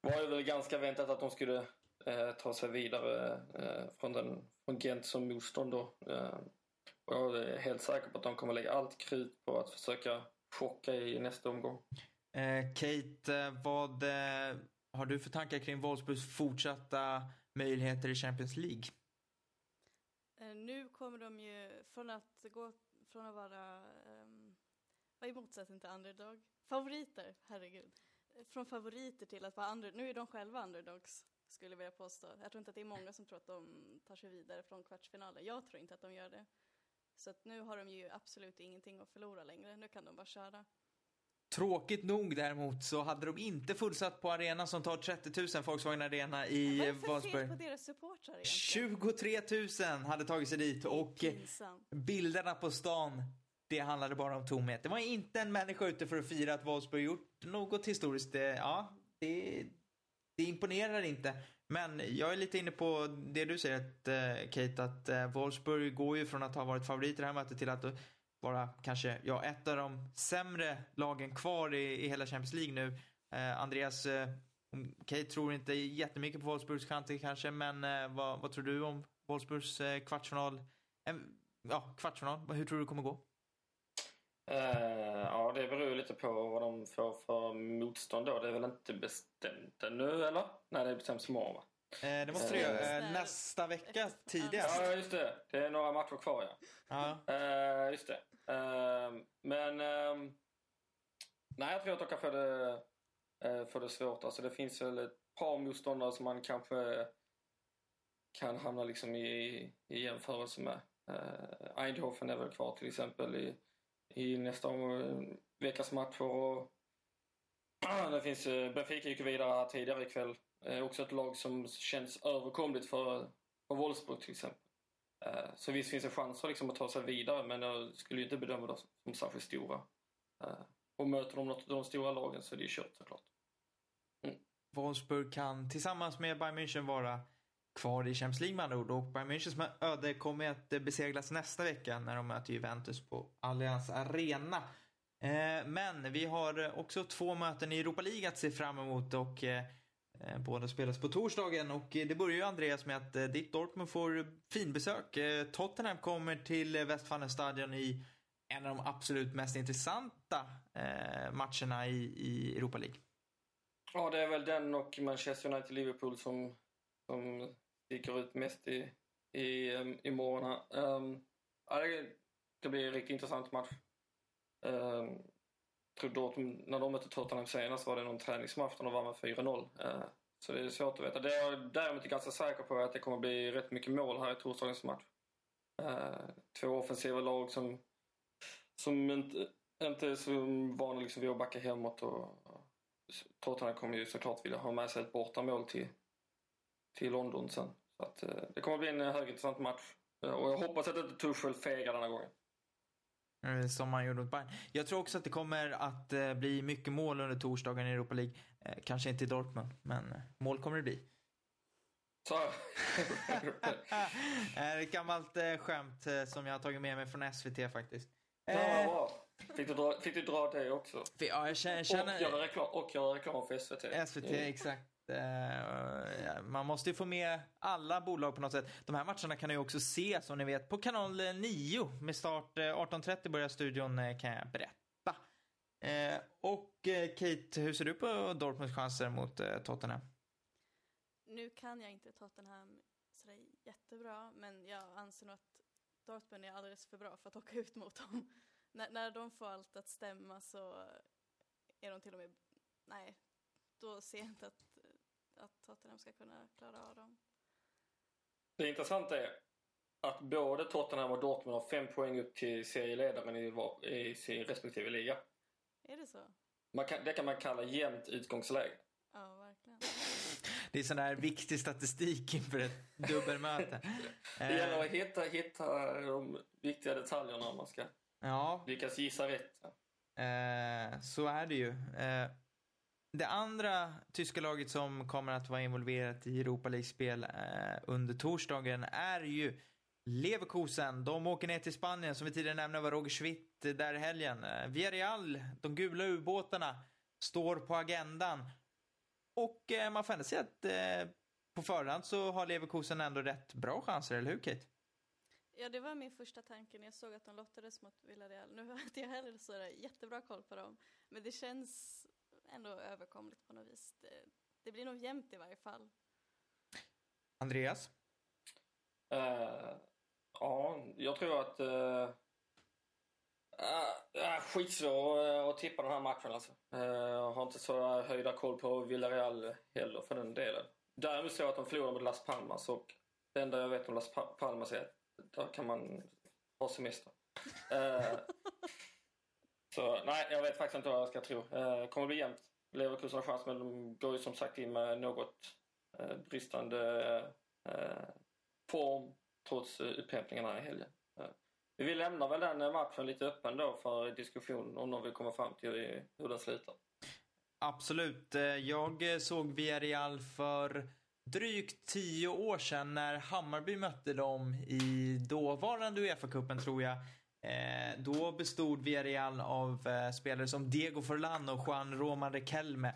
var ju väl ganska väntat att de skulle eh, ta sig vidare eh, från, den, från Gent som motstånd då. Eh, och jag är helt säker på att de kommer lägga allt krut på att försöka chocka i nästa omgång. Eh, Kate, eh, vad eh, har du för tankar kring Wolfsburgs fortsatta möjligheter i Champions League? Eh, Nu kommer de ju från att gå från att vara, um, vad är motsättning till underdog? Favoriter, herregud. Från favoriter till att vara under, nu är de själva underdogs, skulle jag vilja påstå. Jag tror inte att det är många som tror att de tar sig vidare från kvartsfinalen. Jag tror inte att de gör det. Så att nu har de ju absolut ingenting att förlora längre. Nu kan de bara köra. Tråkigt nog däremot så hade de inte fullsatt på arenan som tar 30 000, Volkswagen Arena i fel på deras supportrar egentligen? 23 000 hade tagit sig dit och Pinsamt. bilderna på stan, det handlade bara om tomhet. Det var inte en människa ute för att fira att Wolfsburg gjort något historiskt. Ja, det, det imponerar inte. Men jag är lite inne på det du säger, att, eh, Kate, att eh, Wolfsburg går ju från att ha varit favorit i det här mötet till att vara kanske ja, ett av de sämre lagen kvar i, i hela Champions League nu. Eh, Andreas, eh, Kate tror inte jättemycket på Wolfsburgs chanser kanske, men eh, vad, vad tror du om Wolfsburgs eh, kvartsfinal? Eh, ja, kvartsfinal. Hur tror du det kommer gå? Eh, ja, det beror lite på vad de får för motstånd då. Det är väl inte bestämt ännu, eller? Nej, det bestäms imorgon, va? Eh, det måste du göra. Eh, Nästa- nästa vecka tidigast. Ja, just det. Det är några matcher kvar, ja. Ja. Eh, just det. Eh, men... ehm, nej, jag tror att de kan få det, uh, få det svårt. Alltså, det finns väl ett par motståndare som man kanske kan hamna liksom i, i jämförelse med. Uh, Eindhoven är väl kvar till exempel i, i nästa eh, veckas matcher. Och *clears throat* det finns, eh, Benfica gick vidare här tidigare ikväll. Eh, också ett lag som känns överkomligt för, för Wolfsburg till exempel. Så visst finns det chanser liksom att ta sig vidare men jag skulle inte bedöma dem som särskilt stora. Och möter de något av de stora lagen så är det ju kört såklart. Mm. Wolfsburg kan tillsammans med Bayern München vara kvar i Champions League med andra ord. Och Bayern Münchens öde kommer att beseglas nästa vecka när de möter Juventus på Allianz Arena. Eh, men vi har också två möten i Europa League att se fram emot och eh, eh, båda spelas på torsdagen. Och det börjar ju Andreas med att ditt Dortmund får finbesök. Tottenham kommer till Westfalenstadion i en av de absolut mest intressanta matcherna i, i Europa League. Ja, det är väl den och Manchester United-Liverpool som, som sticker ut mest i, i, um, i morgon här. Um, ja, det, det blir en riktigt intressant match. Um, tror Dortmund, när de mötte Tottenham senast var det någon träningsmatch där de vann med 4-0. Uh, eh, så det är svårt att veta. Det är jag däremot ganska säker på att det kommer bli rätt mycket mål här i torsdagens match. Uh, två offensiva lag som, som inte, inte är så vana liksom vid att backa hemåt och Tottenham kommer ju såklart vilja ha med sig ett bortamål till, till London sen. Så att, eh, det kommer bli en eh, högintressant match. Eh, Och jag hoppas att inte Tuchel fegar denna gången. Som man gjorde mot Bayern. Jag tror också att det kommer att bli mycket mål under torsdagen i Europa League. Kanske inte i Dortmund, men mål kommer det bli. Så, *laughs* Eh, Ett gammalt skämt som jag har tagit med mig från SVT faktiskt. ja. Fick du, dra, fick du dra det också? ja, jag känner... Och känner göra reklam, och göra reklam för SVT. SVT, Mm. exakt. Eh, man måste ju få med alla bolag på något sätt. De här matcherna kan ni ju också se, som ni vet, på kanal 9. Med start eh, 18.30 börjar studion, eh, kan jag berätta. Och Kate, hur ser du på Dortmunds chanser mot Tottenham? Nu kan jag inte Tottenham sådär jättebra, men jag anser nog att Dortmund är alldeles för bra för att åka ut mot dem. *laughs* när, när de får allt att stämma så är de till och med, nej, då ser jag inte att, att Tottenham ska kunna klara av dem. Det intressanta är att både Tottenham och Dortmund har fem poäng upp till serieledaren i, i sin respektive liga. Är det så? Man kan, det kan man kalla jämnt utgångsläge. Ja, verkligen. Det är sån där viktig statistik inför ett dubbelmöte. *laughs* Det gäller att hitta, hitta de viktiga detaljerna om man ska ja, lyckas gissa rätt. Eh, så är det ju. Eh, det andra tyska laget som kommer att vara involverat i Europa League-spel eh, under torsdagen är ju Leverkusen. De åker ner till Spanien, som vi tidigare nämnde var Roger Schwitt där i helgen. Eh, Villarreal, de gula ubåtarna, står på agendan. Och eh, man får ändå säga att eh, på förhand så har Leverkusen ändå rätt bra chanser, eller hur Kate? Ja, det var min första tanke när jag såg att de lottades mot Villarreal. Nu har inte jag heller så jättebra koll på dem, men det känns ändå överkomligt på något vis. Det, det blir nog jämnt i varje fall. Andreas? Eh, ja, jag tror att... Uh, uh, skitsvår att tippa den här matchen alltså. Eh, Jag har inte så höjda koll på Villarreal heller för den delen. Däremot så jag att de förlorade mot Las Palmas och det enda jag vet om Las Pa- Palmas är att där kan man ha semester. *laughs* Så nej, jag vet faktiskt inte vad jag ska tro. Uh, det kommer bli jämnt. Leverkusen har chans men de går ju som sagt in med något eh, bristande eh, form trots eh, upphämtningarna i helgen. Eh, vi lämnar väl den matchen lite öppen då för diskussion om de vill komma fram till hur den slutar. Absolut. Eh, jag eh, såg Villarreal för drygt tio år sedan när Hammarby mötte dem i dåvarande Uefa-cupen tror jag. Eh, då bestod Villarreal av eh, spelare som Diego Forlan och Juan Roman Riquelme.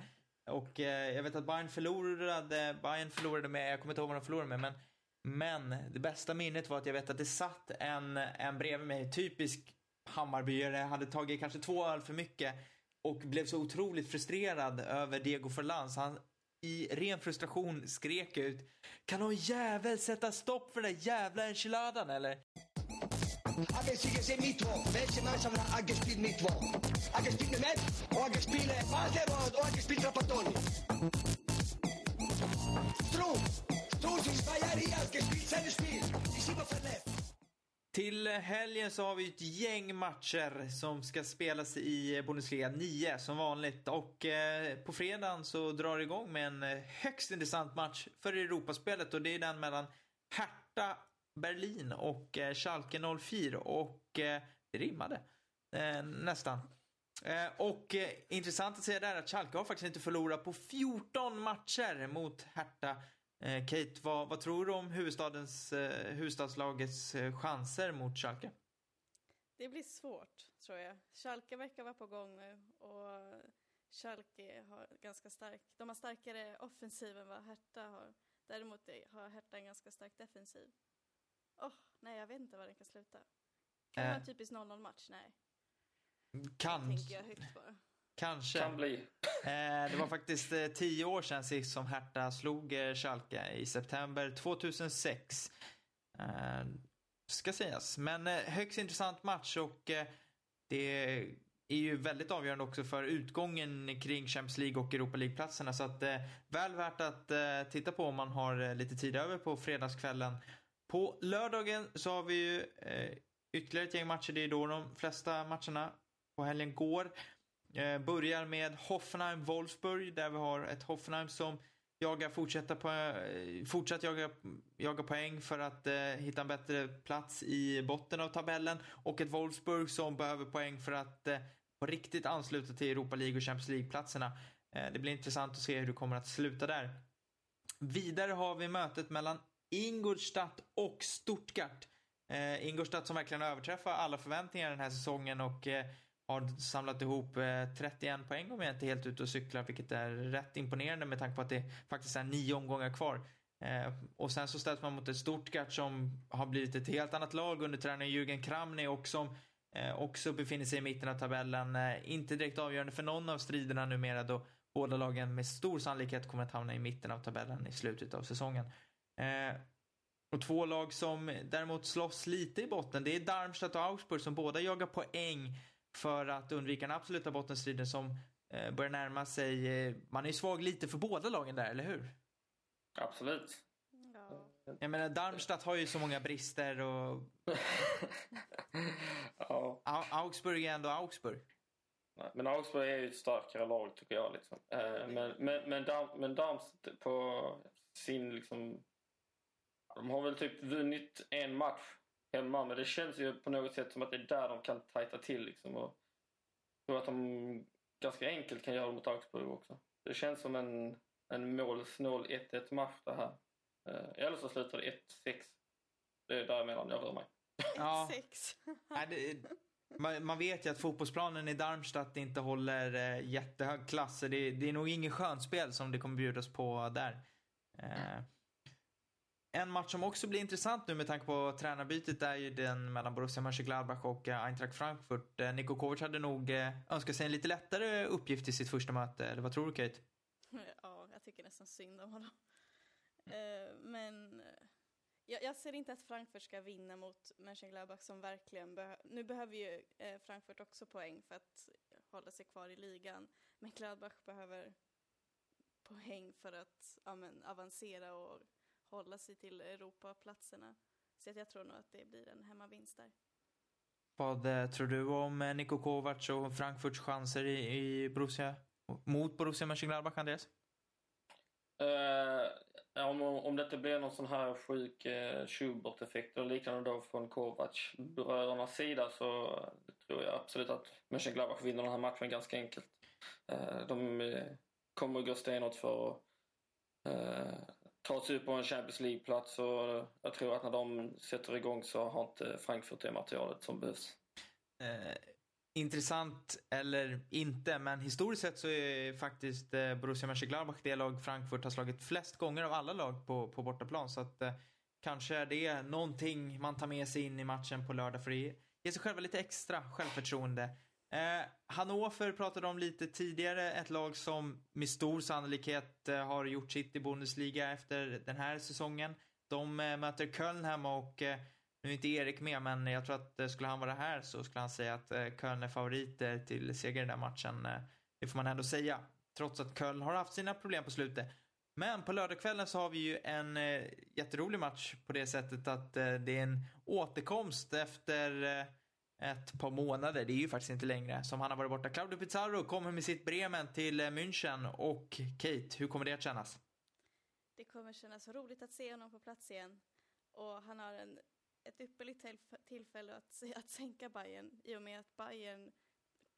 Och eh, jag vet att Bayern förlorade, Bayern förlorade med, jag kommer inte ihåg vad de förlorade med, men men det bästa minnet var att jag vet att det satt en, en bredvid mig, typisk Hammarbyare, hade tagit kanske två öl för mycket och blev så otroligt frustrerad över Diego Forlan så han i ren frustration skrek ut Kan någon jävel sätta stopp för den där jävla enchiladan eller? A pensi mit Mittwoch, welche Mannschaft hat gespielt Mittwoch? Hat gespielt Metz, oder hat gespielt Walter, oder hat gespielt Trapattoni? Strunk, Strunk ist zwei Jahre hier, hat gespielt sein Spiel. Ist immer verletzt. Till helgen så har vi ett gäng matcher som ska spelas i Bundesliga 9 som vanligt. Och eh, på fredagen så drar det igång med en eh, högst intressant match för Europaspelet och det är den mellan Hertha Berlin och eh, Schalke 04 och eh, det rimmade eh, nästan. Eh, och eh, intressant att säga där att Schalke har faktiskt inte förlorat på 14 matcher mot Hertha. Eh, Kate, vad, vad tror du om huvudstadens, huvudstadslagets chanser mot Schalke? Det blir svårt, tror jag. Schalke verkar vara på gång nu och Schalke har ganska stark, de har starkare offensiv än vad Hertha har. Däremot har Hertha en ganska stark defensiv. Åh, nej jag vet inte vad den kan sluta. Kan det Eh. vara en typisk 0-0 match? Nej, Kan, tänker jag högt bara. kanske. Kan bli. Eh, det var faktiskt eh, tio år sedan sist som Hertha slog eh, Schalke i september 2006. Eh, ska sägas. Men eh, högst intressant match och eh, det är ju väldigt avgörande också för utgången kring Champions League och Europa League-platserna. Så att eh, väl värt att eh, titta på om man har eh, lite tid över på fredagskvällen. På lördagen så har vi ju eh, ytterligare ett gäng matcher. Det är då de flesta matcherna på helgen går. Eh, börjar med Hoffenheim-Wolfsburg där vi har ett Hoffenheim som jagar fortsätta på, eh, fortsatt jaga, jaga poäng för att eh, hitta en bättre plats i botten av tabellen och ett Wolfsburg som behöver poäng för att eh, på riktigt ansluta till Europa League och Champions League-platserna. Eh, det blir intressant att se hur det kommer att sluta där. Vidare har vi mötet mellan Ingolstadt och Stuttgart. Eh, Ingolstadt som verkligen överträffar alla förväntningar den här säsongen och eh, har samlat ihop eh, 31 poäng om jag inte är helt ute och cyklar, vilket är rätt imponerande med tanke på att det faktiskt är nio omgångar kvar. Eh, och sen så ställs man mot ett Stuttgart som har blivit ett helt annat lag under tränaren Jürgen Kramny och som eh, också befinner sig i mitten av tabellen. Eh, inte direkt avgörande för någon av striderna numera då båda lagen med stor sannolikhet kommer att hamna i mitten av tabellen i slutet av säsongen. Eh, och två lag som däremot slåss lite i botten, det är Darmstadt och Augsburg som båda jagar poäng för att undvika den absoluta bottenstriden som eh, börjar närma sig. Eh, man är ju svag lite för båda lagen där, eller hur? Absolut. Ja. Jag menar, Darmstadt har ju så många brister och *laughs* ja. Au- Augsburg är ändå Augsburg. Men Augsburg är ju ett starkare lag tycker jag. Liksom. Men, men, men, Darm, men Darmstadt på sin liksom... De har väl typ vunnit en match hemma men det känns ju på något sätt som att det är där de kan tajta till liksom. Och jag tror att de ganska enkelt kan göra det mot Augsburg också. Det känns som en, en målsnål 1-1 match det här. Eh, Eller så slutar det 1-6. Det är däremellan jag rör mig. Ja. Sex. Nej, det, man, man vet ju att fotbollsplanen i Darmstadt inte håller eh, jättehög klass. så Det, det är nog ingen skönspel som det kommer bjudas på där. Eh, en match som också blir intressant nu med tanke på tränarbytet är ju den mellan Borussia Mönchengladbach och eh, Eintracht Frankfurt. Eh, Niko Kovac hade nog eh, önskat sig en lite lättare uppgift i sitt första möte. Eller vad tror du Kate? *laughs* Ja, jag tycker nästan synd om honom. Eh, men jag, jag ser inte att Frankfurt ska vinna mot Mönchengladbach som verkligen behöver... Nu behöver ju Frankfurt också poäng för att hålla sig kvar i ligan. Men Gladbach behöver poäng för att ja, men, avancera och hålla sig till Europaplatserna. Så att jag tror nog att det blir en hemmavinst där. Vad eh, tror du om eh, Niko Kovac och Frankfurts chanser i, i Borussia, mot Borussia Mönchengladbach, Andreas? Eh, om, om det inte blir någon sån här sjuk uh, Schubert-effekt eller liknande då från Kovac-brödernas sida så tror jag absolut att Mönchengladbach vinner den här matchen ganska enkelt. Eh, de kommer gå stenhårt för att uh, ta sig upp på en Champions League-plats och jag tror att när de sätter igång så har inte Frankfurt det materialet som behövs. Eh, intressant eller inte, men historiskt sett så är faktiskt eh, Borussia Mönchengladbach det lag Frankfurt har slagit flest gånger av alla lag på, på bortaplan. Så att eh, kanske är det någonting man tar med sig in i matchen på lördag för att ge sig själva lite extra självförtroende. Eh, Hannover pratade om lite tidigare, ett lag som med stor sannolikhet eh, har gjort sitt i Bundesliga efter den här säsongen. De eh, möter Köln hemma och eh, nu är inte Erik med, men jag tror att eh, skulle han vara här så skulle han säga att eh, Köln är favoriter eh, till seger i den här matchen. Eh, det får man ändå säga. Trots att Köln har haft sina problem på slutet. Men på lördagskvällen så har vi ju en eh, jätterolig match på det sättet att eh, det är en återkomst efter eh, ett par månader, det är ju faktiskt inte längre, som han har varit borta. Claudio Pizarro kommer med sitt Bremen till eh, München och Kate, hur kommer det att kännas? Det kommer kännas roligt att se honom på plats igen. Och han har en, ett ypperligt tillfälle att, att sänka Bayern i och med att Bayern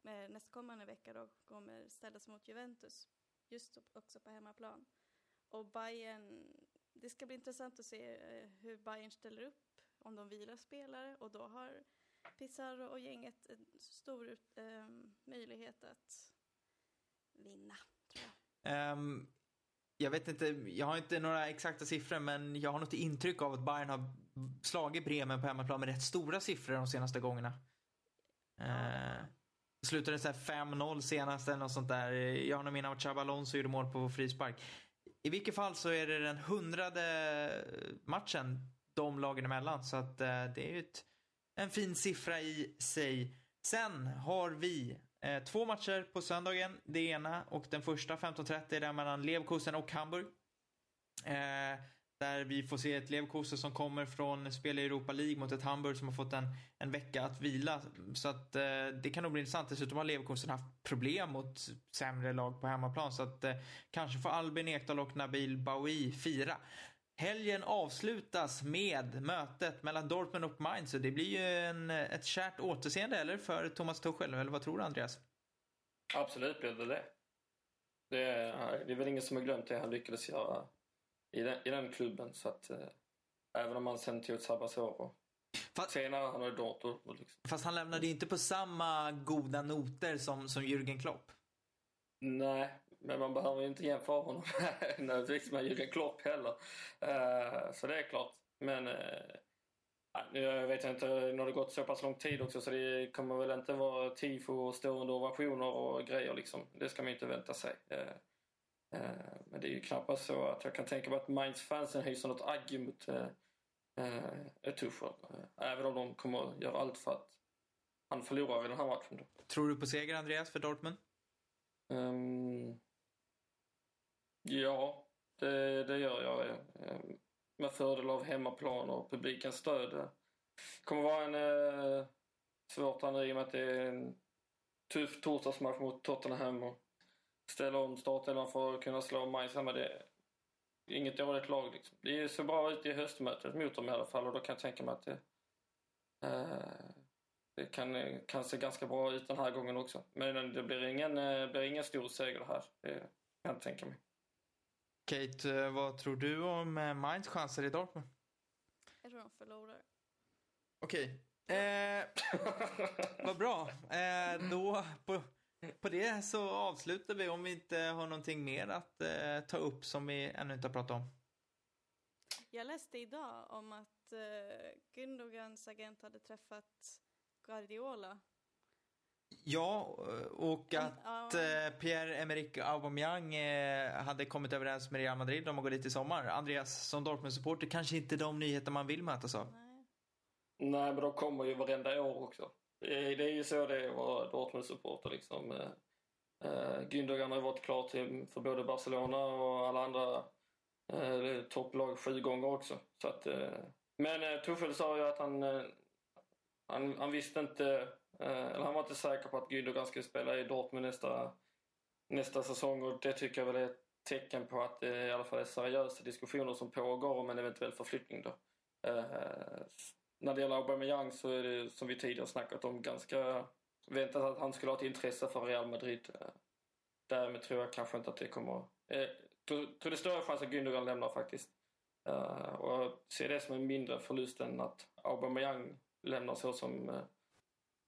eh, nästkommande vecka då kommer ställas mot Juventus. Just också på hemmaplan. Och Bayern, det ska bli intressant att se eh, hur Bayern ställer upp, om de vilar spelare och då har Pizarro och gänget en stor eh, möjlighet att vinna, tror jag. Ehm, jag vet inte, jag har inte några exakta siffror men jag har något intryck av att Bayern har slagit Bremen på hemmaplan med rätt stora siffror de senaste gångerna. Uh, slutade så här 5-0 senast eller något sånt där. Jag har nog minne av att Alonso gjorde mål på frispark. I vilket fall så är det den hundrade matchen de lagen emellan så att eh, det är ju ett, en fin siffra i sig. Sen har vi eh, två matcher på söndagen. Det ena och den första 15.30 är den mellan Leverkusen och Hamburg. Eh, där vi får se ett Leverkusen som kommer från spel i Europa League mot ett Hamburg som har fått en, en vecka att vila. Så att eh, det kan nog bli intressant. Dessutom har Leverkusen haft problem mot sämre lag på hemmaplan. Så att eh, kanske får Albin Ekdal och Nabil Baoui fira. Helgen avslutas med mötet mellan Dortmund och Mainz. Så det blir ju en, ett kärt återseende, eller? För Thomas Tuchel, eller vad tror du Andreas? Absolut blir det det. Det är, det är väl ingen som har glömt det han lyckades göra i den, i den klubben. Så att, eh, även om han sen tog ett sabbatsår Fast, senare han har Dortmund. Liksom. fast han lämnade ju inte på samma goda noter som, som Jürgen Klopp. Nej, men man behöver ju inte jämföra honom *laughs* nödvändigtvis med Jürgen Klopp heller. Eh, så det är klart. Men eh, jag vet inte, nu har det gått så pass lång tid också så det kommer väl inte vara tifo och stående ovationer och grejer liksom. Det ska man inte vänta sig. Eh, men det är ju knappast så att jag kan tänka mig att Mainz-fansen hyser något agg mot eh, Tuchel. Även om de kommer göra allt för att han förlorar i den här matchen. Då. Tror du på seger Andreas för Dortmund? Ehm, ja, det, det gör jag. Eh, med fördel av hemmaplan och publikens stöd. Det kommer vara en eh, svårt andra i och med att det är en tuff torsdagsmatch mot Tottenham och ställa om startelvan för att kunna slå Mainz hemma. Det är inget dåligt lag liksom. Det ser bra ut i höstmötet mot dem i alla fall och då kan jag tänka mig att det, eh, det kan, kan se ganska bra ut den här gången också. Men det blir ingen, eh, blir ingen stor seger här. Det kan jag inte tänka mig. Kate, eh, vad tror du om eh, Mainz chanser i Dortmund? Jag tror de förlorar. Okej. Eh, *laughs* vad bra. Eh, då på, på det så avslutar vi om vi inte har någonting mer att eh, ta upp som vi ännu inte har pratat om. Jag läste idag om att uh, Gündogans agent hade träffat Guardiola. Ja, och att eh, Pierre-Emerick Aubameyang eh, hade kommit överens med Real Madrid om att gå dit i sommar. Andreas, som Dortmund-supporter, kanske inte de nyheter man vill mötas av. Nej. Nej, men de kommer ju varenda år också. Det är, det är ju så det är att vara Dortmund-supporter liksom. Eh, Gündogan har ju varit klar till, för både Barcelona och alla andra eh, topplag sju gånger också. Så att, eh, men eh, Tuchel sa ju att han, han, han visste inte, Eh, eller han var inte säker på att Gündogan skulle spela i Dortmund nästa, nästa säsong och det tycker jag väl är ett tecken på att det i alla fall är seriösa diskussioner som pågår om en eventuell förflyttning då. Eh, när det gäller Aubameyang så är det som vi tidigare snackat om ganska väntat att han skulle ha ett intresse för Real Madrid. Eh, därmed tror jag kanske inte att det kommer... Jag tror, det är större chans att Gündogan lämnar faktiskt. Och jag ser det som en mindre förlust än att Aubameyang lämnar så som,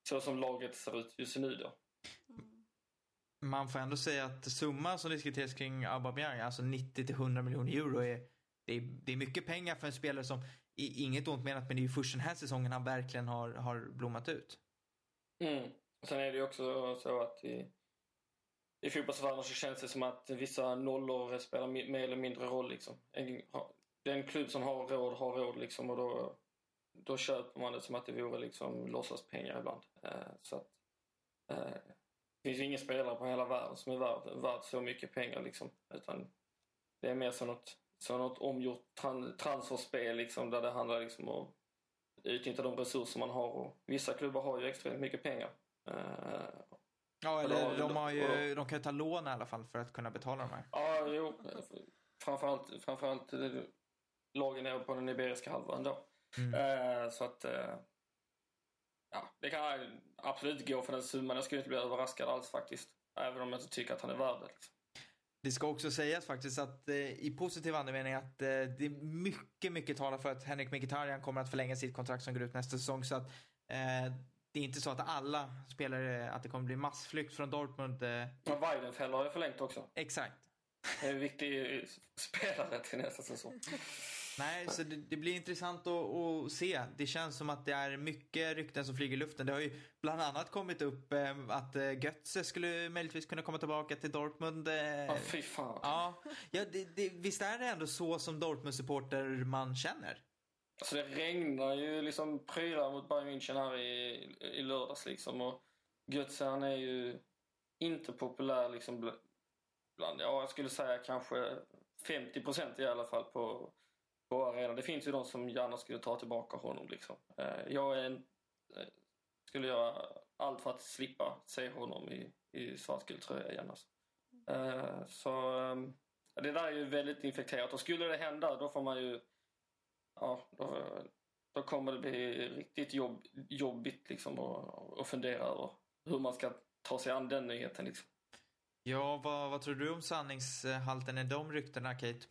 så som laget ser ut just nu då. Mm. Man får ändå säga att summan som diskuteras kring Aubameyang, alltså 90-100 miljoner euro, är, det är, det är mycket pengar för en spelare som, inget ont menat, men det är ju först den här säsongen han verkligen har, har blommat ut. Mm. Sen är det ju också så att i, i fotbollsvärlden så känns det som att vissa nollor spelar mer eller mindre roll. Liksom. En, den klubb som har råd har råd liksom, och då, då köper man det som att det vore liksom låtsaspengar ibland. Eh, så att, eh, det finns ju ingen spelare på hela världen som är värd, värd så mycket pengar. Liksom, utan det är mer som något, som något omgjort tran, transferspel liksom, där det handlar liksom om att utnyttja de resurser man har. Och vissa klubbar har ju extremt mycket pengar. Eh, Ja, Eller de, har ju, de kan ju ta lån i alla fall för att kunna betala de här. Ja, jo. Framförallt, framförallt lagen nere på den iberiska halvön då. Mm. Eh, så att... Eh, ja, det kan absolut gå för den summan. Jag skulle inte bli överraskad alls faktiskt. Även om jag inte tycker att han är värd det. Liksom. Det ska också sägas faktiskt att eh, i positiv andemening att eh, det är mycket, mycket talar för att Henrik Mkhitaryan kommer att förlänga sitt kontrakt som går ut nästa säsong. Så att eh, det är inte så att alla spelare, att det kommer bli massflykt från Dortmund. Eh, Men Weidenfeld har ju förlängt också. exakt. Det är en viktig spelare till nästa säsong. *laughs* Nej, så det, det blir intressant att, att se. Det känns som att det är mycket rykten som flyger i luften. Det har ju bland annat kommit upp eh, att eh, Götze skulle möjligtvis kunna komma tillbaka till Dortmund. Eh, Ja, fy fan. ja, ja det, det, visst är det ändå så som Dortmund-supporter man känner? Alltså det regnar ju liksom prylar mot Bayern München här i, i lördags liksom. Och Götze han är ju inte populär liksom bl- bland, ja jag skulle säga kanske 50 procent i alla fall på, på arenan. Det finns ju de som gärna skulle ta tillbaka honom liksom. Eh, jag är en, eh, skulle göra allt för att slippa se honom i, i svartgul tröja igen alltså. Eh, så ehm, det där är ju väldigt infekterat och skulle det hända då får man ju ja, då, då kommer det bli riktigt jobb, jobbigt liksom att, att fundera över hur man ska ta sig an den nyheten. Liksom. Ja, vad, vad tror du om sanningshalten i de ryktena, Kate?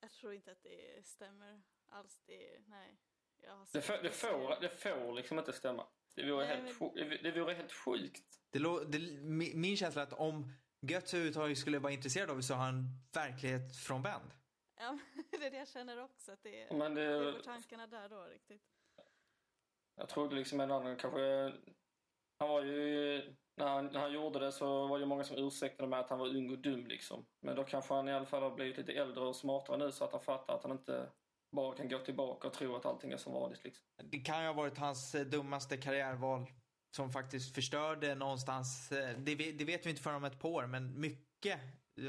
Jag tror inte att det stämmer alls. Det, nej. Jag har Det, får, det, får, det får liksom inte stämma. Det vore, Nej, helt, men- det vore helt sjukt. Det, lå- det, mi- min känsla är att om Götze överhuvudtaget skulle vara intresserad av det så har han verklighet frånvänd. Ja, men *laughs* det är det jag känner också. Att det, Men det det, går tankarna där då riktigt. jag trodde liksom en annan kanske... Han var ju... När han, när han gjorde det så var det många som ursäktade med att han var ung och dum liksom. Men då kanske han i alla fall har blivit lite äldre och smartare nu så att han fattar att han inte bara kan gå tillbaka och tro att allting är som vanligt liksom. Det kan ju ha varit hans eh, dummaste karriärval som faktiskt förstörde någonstans. eh, Det, det vet vi inte förrän om ett par år, men mycket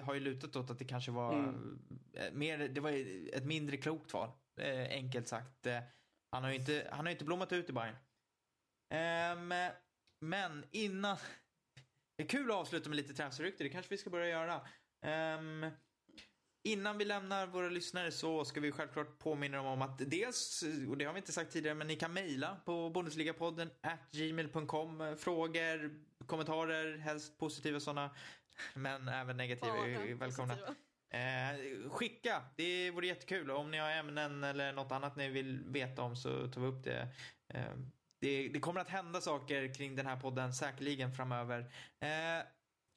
har ju lutat åt att det kanske var Mm. eh, mer, det var ett mindre klokt val. Enkelt sagt. Han har ju inte, han har inte blommat ut i Bayern. Ehm, men innan... Det är kul att avsluta med lite transferrykte, det kanske vi ska börja göra. Ehm, Innan vi lämnar våra lyssnare så ska vi självklart påminna dem om att dels, och det har vi inte sagt tidigare, men ni kan mejla på Bundesligapodden at gmail.com. Frågor, kommentarer, helst positiva sådana, men även negativa är Bara välkomna. Eh, skicka, det vore jättekul. Om ni har ämnen eller något annat ni vill veta om så tar vi upp det. Eh, det, det kommer att hända saker kring den här podden säkerligen framöver. Eh,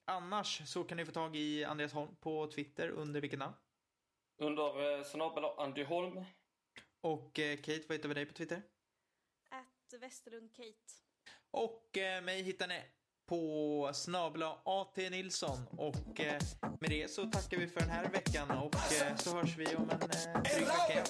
annars så kan ni få tag i Andreas Holm på Twitter under vilket namn? Under eh, snabel Andy Holm. Och eh, Kate, vad heter vi dig på Twitter? At Westerlund Kate. Och eh, mig hittar ni på snabla AT Nilsson. Och eh, med det så tackar vi för den här veckan och eh, så hörs vi om en eh, dryg vecka